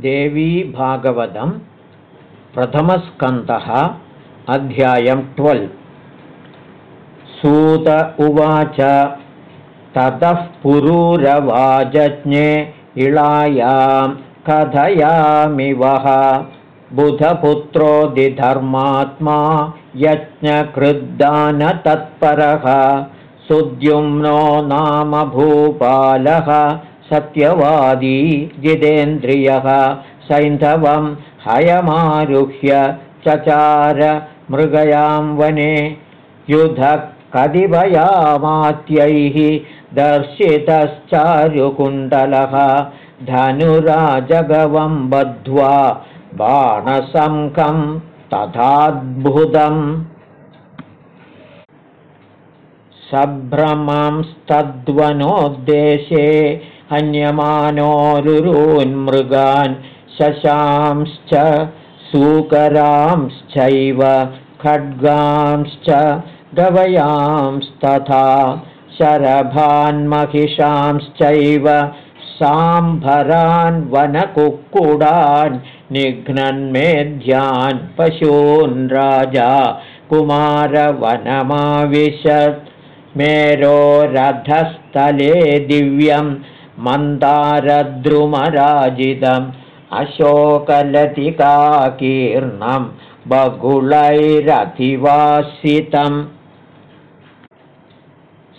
देवी भागवतं प्रथमस्कन्धः अध्यायं ट्वेल्। सूत उवाच ततः पुरूरवाजज्ञे इळायां कथयामि वः बुधपुत्रोदिधर्मात्मा यज्ञकृद्दानतत्परः। सुद्युम्नो नाम भूपालः सत्यवादी जितेन्द्रियः सैन्धवं हयमारुह्य चचार मृगयां वने युधः कतिभयामात्यैः दर्शितश्चारुकुण्डलः धनुराजगवं बद्ध्वा बाणशङ्खं तथाद्भुतम् सभ्रमंस्तद्वनोद्देशे हन्यमानोरुरून्मृगान् शशांश्च सूकरांश्चैव खड्गांश्च गवयांस्तथा शरभान्महिषांश्चैव साम्भरान् वनकुक्कुडान् निघ्नन्मेध्यान् पशून् राजा कुमारवनमाविशत् मेरोरथस्थले दिव्यं मन्दारद्रुमराजितम् अशोकलतिकाकीर्णं बगुलैरधिवासितम्।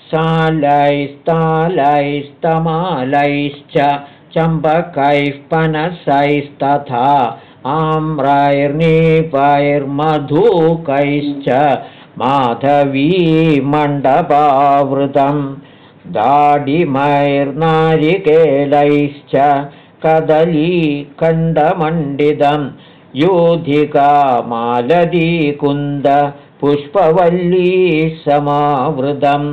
सालैस्तालैस्तमालैश्च चम्बकैः पनसैस्तथा आम्रैर्नीपैर्मधूकैश्च माधवीमण्डपावृतं दाडिमैर्नारिकेलैश्च कदलीकण्डमण्डितं योधिकामालदीकुन्द पुष्पवल्ली समावृतं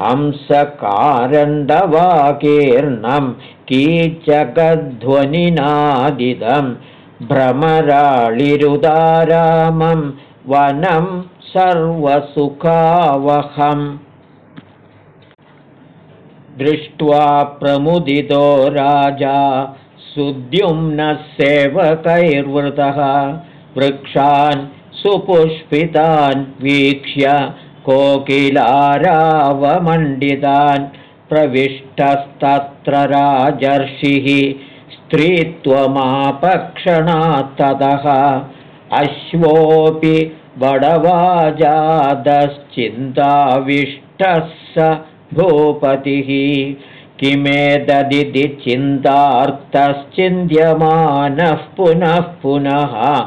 हंसकारण्डवाकीर्णं कीचकध्वनिनादिदं भ्रमराळिरुदारामं वनं सर्वसुखावहम् दृष्ट्वा प्रमुदितो राजा। सुद्युम्नः सेवकैर्वृतः। वृक्षान् सुपुष्पितान् वीक्ष्य कोकिलारावमण्डितान्। प्रविष्टस्तत्र राजर्षिः स्त्रीत्वमापक्षणात्ततः। अश्वोऽपि बडवाजादश्चिन्ताविष्टः स भूपतिः किमेतदिति चिन्तार्तश्चिन्त्यमानः पुनः पुनः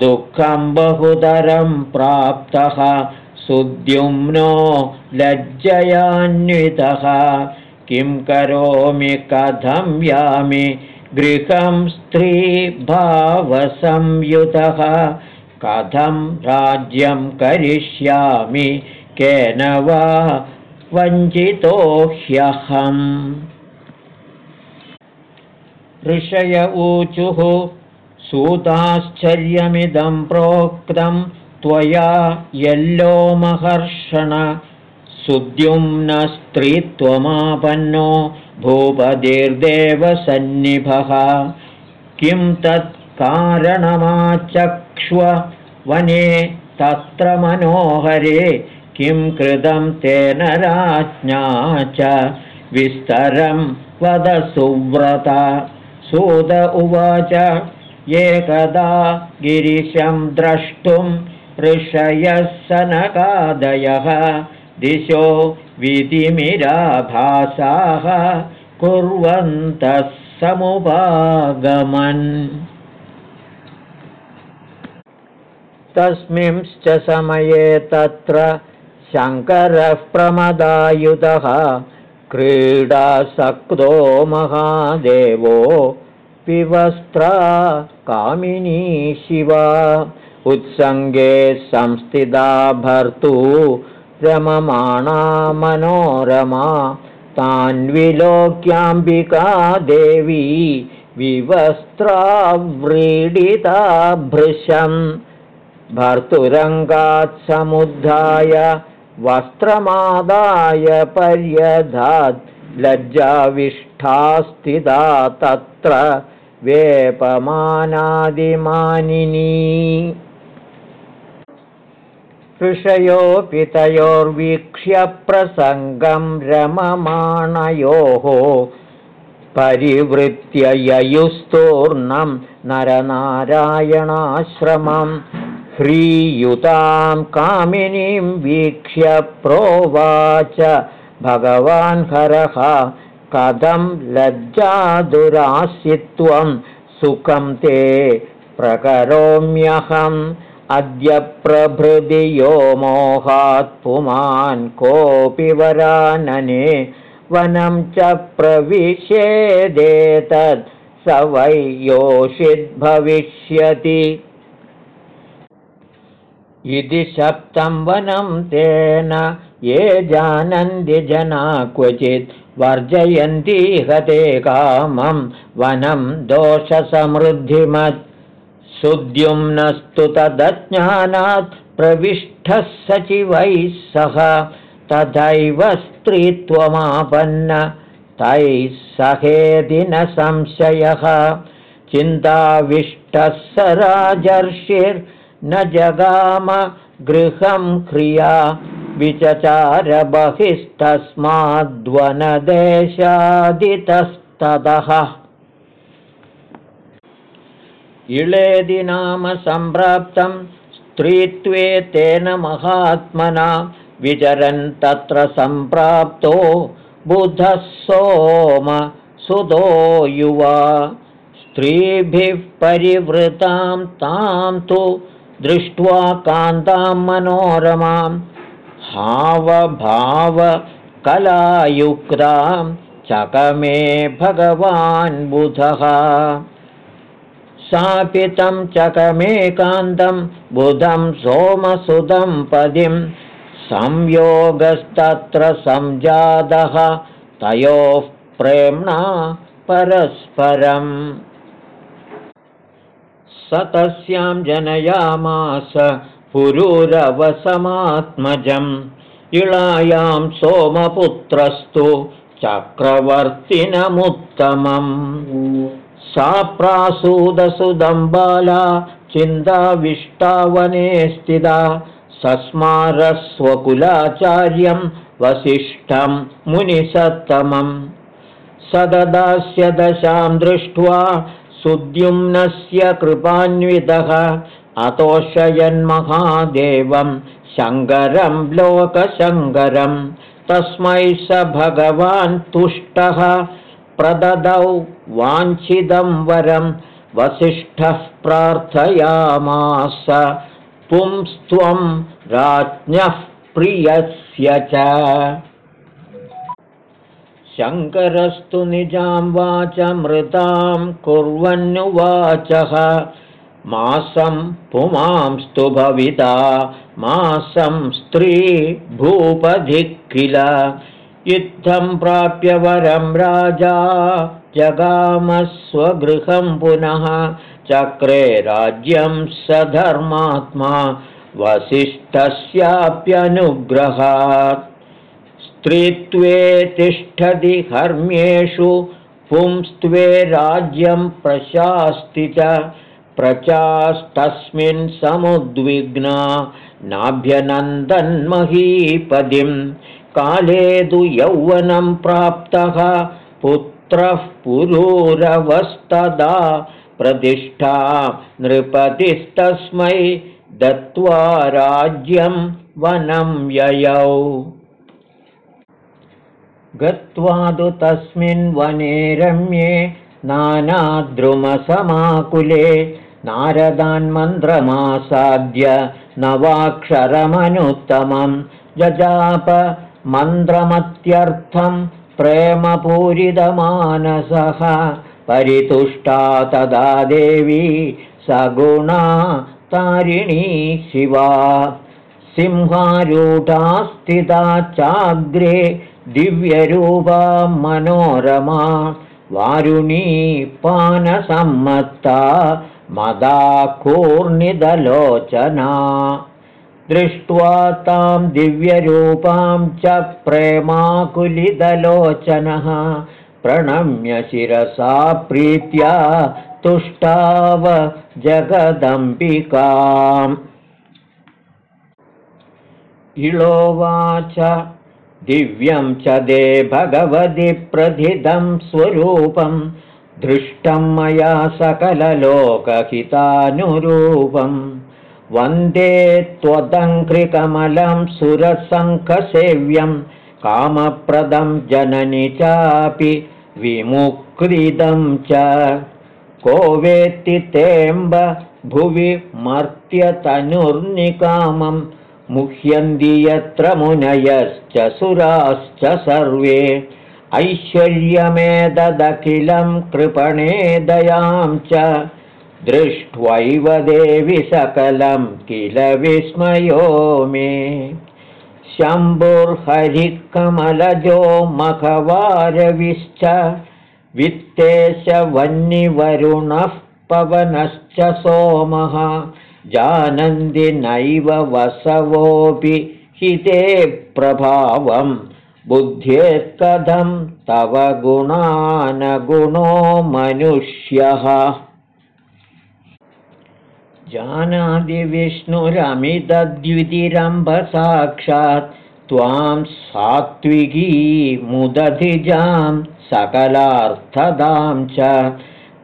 दुःखं बहुतरं प्राप्तः सुद्युम्नो लज्जयान्वितः। किं करोमि कथं यामि गृहं स्त्रीभावसंयुतः। कथं राज्यं करिष्यामि केन वा वञ्चितो ह्यहम्। ऋषय ऊचुः सूताश्चर्यमिदं प्रोक्तं त्वया यल्लोमहर्षण सुद्युम्नस्त्रीत्वमापन्नो भूपतिर्देवसन्निभः। किं तत् कारणमाचक्ष्व वने तत्र मनोहरे किं कृतं तेन राज्ञा च विस्तरं वद सुव्रत। सुद उवाच एकदा गिरिशं द्रष्टुं ऋषयः सनकादयः। दिशो विधिमिराभासाः कुर्वन्तः समुपागमन्। तस्मिंश्च समये तत्र शङ्करः प्रमदायुधः क्रीडासक्तो महादेवो विवस्त्रा कामिनी शिवा। उत्सङ्गे संस्थिता भर्तु रममाणा मनोरमा। तान्विलोक्याम्बिका देवी विवस्त्रा व्रीडिता भृशम्। भर्तुरङ्गात् समुद्धाय वस्त्रमादाय पर्यधात् लज्जाविष्ठा स्थिता तत्र वेपमानादिमानिनी। ऋषयोऽपि तयोर्वीक्ष्य प्रसङ्गं रममाणयोः परिवृत्य ययुस्तूर्णं नरनारायणाश्रमं ह्रीयुतां कामिनीं वीक्ष्य प्रोवाच। भगवान् हरः कथं लज्जादुरासित्वं सुखं ते प्रकरोम्यहम्। अद्य प्रभृति यो मोहात् पुमान् कोऽपि वरानने वनं च प्रविशेदेतत् स वै योषिद्भविष्यति इति शप्तं वनं तेन ये जानन्ति जना क्वचित् वर्जयन्ति हते कामं वनं दोषसमृद्धिमत्। सुद्युम्नस्तु तदज्ञानात् प्रविष्टः सचिवैः सह तथैव स्त्रीत्वमापन्न तैः सहेदि न संशयः। चिन्ताविष्टः स राजर्षिर्न जगाम गृहं क्रिया विचचारबहिस्तस्माद्वनदेशादितस्ततः इळेदि नाम सम्प्राप्तं स्त्रीत्वे तेन महात्मना विचरन् तत्र सम्प्राप्तो बुधः सोम सुतो युवा। स्त्रीभिः परिवृतां तां तु दृष्ट्वा कान्तां मनोरमां हावभावकलायुक्तां चकमे भगवान् बुधः। सापितं चकमेकान्तं बुधं सोमसुदं पदिं संयोगस्तत्र संजातः तयोः प्रेम्णा परस्परम् स तस्यां जनयामास पुरुरवसमात्मजम्। इळायां सोमपुत्रस्तु चक्रवर्तिनमुत्तमम्। सा प्रासूदसुदम्बाला चिन्ताविष्टावने स्थिता सस्मारस्वकुलाचार्यं वसिष्ठं मुनिसत्तमं सददास्य दशां दृष्ट्वा सुद्युम्नस्य कृपान्वितः अतोषयन्महादेवं शङ्करं लोकशङ्करं। तस्मै स भगवान् तुष्टः प्रददौ वाञ्छिदं वरं वसिष्ठः प्रार्थयामास। पुंस्त्वं राज्ञः प्रियस्य च शङ्करस्तु निजां वाचमृतां कुर्वन्नुवाचः मासं पुमांस्तु भविता मासं स्त्री भूपधि किल। युद्धं प्राप्य वरं राजा जगामस्वगृहं पुनः। चक्रे राज्यं स धर्मात्मा वसिष्ठस्याप्यनुग्रहात् स्त्रीत्वे तिष्ठति हर्म्येषु पुंस्त्वे राज्यं प्रशास्ति च प्रचास्तस्मिन् समुद्विग्ना नाभ्यनन्दन्महीपदिं। काले तु यौवनं प्राप्तः पुत्रः पुरूरवस्तदा प्रतिष्ठा नृपतिस्तस्मै दत्त्वा राज्यं वनं ययौ गत्वा तु तस्मिन् वने रम्ये नानाद्रुमसमाकुले नारदान्मन्त्रमासाद्य नवाक्षरमनुत्तमं जजाप मन्त्रमत्यर्थं प्रेमपूरितमानसः परितुष्टा तदा देवी सगुणा तारिणी शिवा सिंहारूढा स्थिता चाग्रे दिव्यरूपा मनोरमा वारुणी पानसम्मत्ता मदा कूर्णिदलोचना दृष्ट्वा तां दिव्यरूपां च प्रेमाकुलिदलोचनः प्रणम्य शिरसा प्रीत्या तुष्टाव जगदम्बिकाम्। इळोवाच दिव्यं च दे भगवति प्रथितं स्वरूपं दृष्टं मया सकललोकहितानुरूपं। वन्दे त्वदङ्घ्रिकमलं सुरसङ्खसेव्यं कामप्रदं जननि चापि विमुक्तिदं च। को वेत्ति तेऽम्ब भुवि मर्त्यतनुर्निकामम् मुह्यन्ति यत्र मुनयश्च सुराश्च सर्वे। ऐश्वर्यमेतदखिलं कृपणे दयां च। दृष्ट्वैव देवि सकलं किल विस्मयो मे। शम्भुर्हरिकमलजो मखवारविश्च। वित्तेश वह्निवरुणः पवनश्च सोमः जानन्ति नैव वसवोऽपि हिते प्रभावं। बुद्ध्येत्कथं तव गुणानगुणो मनुष्यः। जानादिविष्णुरमितद्युतिरम्भसाक्षात् त्वां सात्विकी मुदधिजां सकलार्थदां च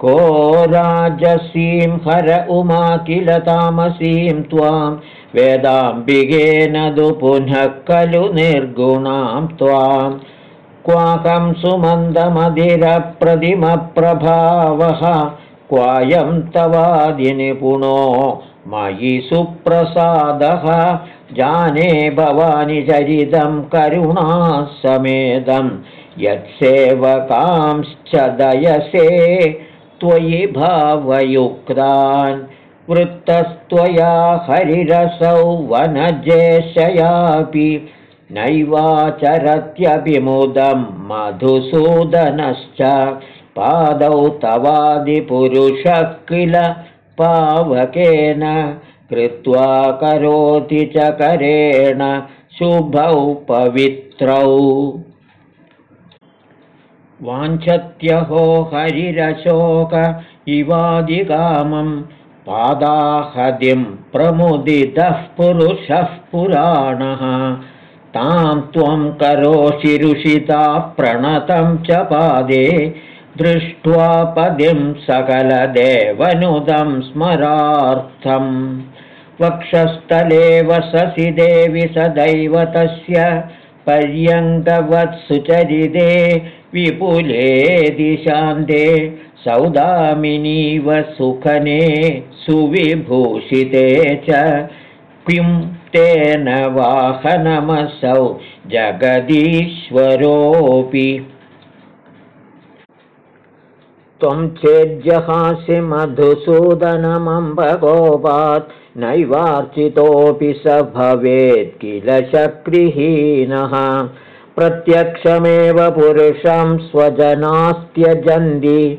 को राजसीं हर उमा किल तामसीं त्वां। वेदाम्बिकेन दु पुनः खलु निर्गुणां त्वां। क्वाकं सुमन्दमधिरप्रतिमप्रभावः क्वायं तवादिनिपुणो मयि सुप्रसादः। जाने भवानि चरितं करुणासमेदं यत्सेवकांश्च दयसे त्वयि भावयुक्तान्। वृत्तस्त्वया हरिरसौ वनजेशयापि नैवाचरत्यभिमुदं मधुसूदनश्च। पादौ तवादिपुरुषः किल पावकेन कृत्वा करोति च करेण शुभौ पवित्रौ वाञ्छत्यहो हरिरशोक इवादिकामं पादाहदिं प्रमुदितः पुरुषः पुराणः। तां त्वं करोषिरुषिता प्रणतं च पादे दृष्ट्वा पदिं सकलदेवनुदं स्मरार्थम् वक्षस्थले वससि देवि सदैव तस्य पर्यङ्कवत्सुचरिते विपुले दिशान्ते सौदामिनीव सुखने सुविभूषिते च। किं तेन वाहनमसौ जगदीश्वरोऽपि। त्वं चेज्जहासि मधुसूदनमम्बगोपात् नैवार्चितोऽपि स भवेत् किल शक्रिहीनः प्रत्यक्षमेव पुरुषं स्वजनास्त्यजन्ति।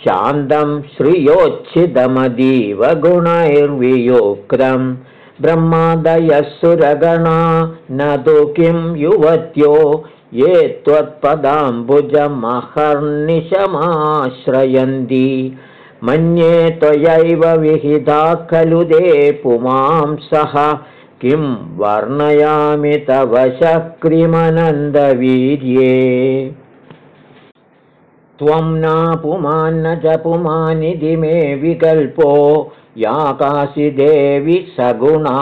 शान्तं श्रियोच्छिदमदीव गुणैर्वियोक्तं। ब्रह्मादयः सुरगणा न तु किं युवत्यो। ये त्वत्पदाम्बुजमहर्निशमाश्रयन्ति। मन्ये त्वयैव विहिता खलु दे पुमांसः किं वर्णयामि तव शक्रिमनन्दवीर्ये? त्वं नापुमान्न च पुमानिधि मे विकल्पो याकासि देवि सगुणा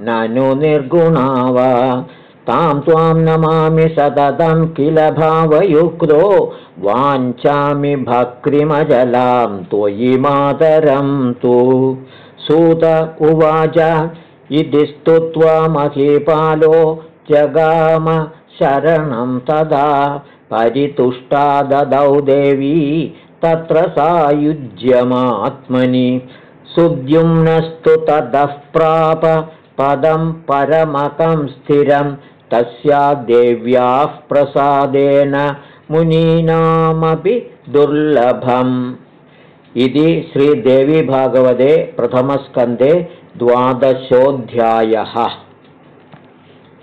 ननु निर्गुणा वा? तां त्वां नमामि सततं किल भावयुक्तो वाञ्छामि भक्रिमजलां त्वयि मातरं तु। सूत उवाच इति स्तुत्वा महीपालो जगाम शरणं तदा परितुष्टा ददौ देवी तत्र सायुज्यमात्मनि। सुद्युम्नस्तु ततः प्राप पदं परमकं स्थिरं तस्या देव्याः प्रसादेन मुनीनामपि दुर्लभम्। इति श्रीदेवीभागवते प्रथमस्कन्धे द्वादशोऽध्यायः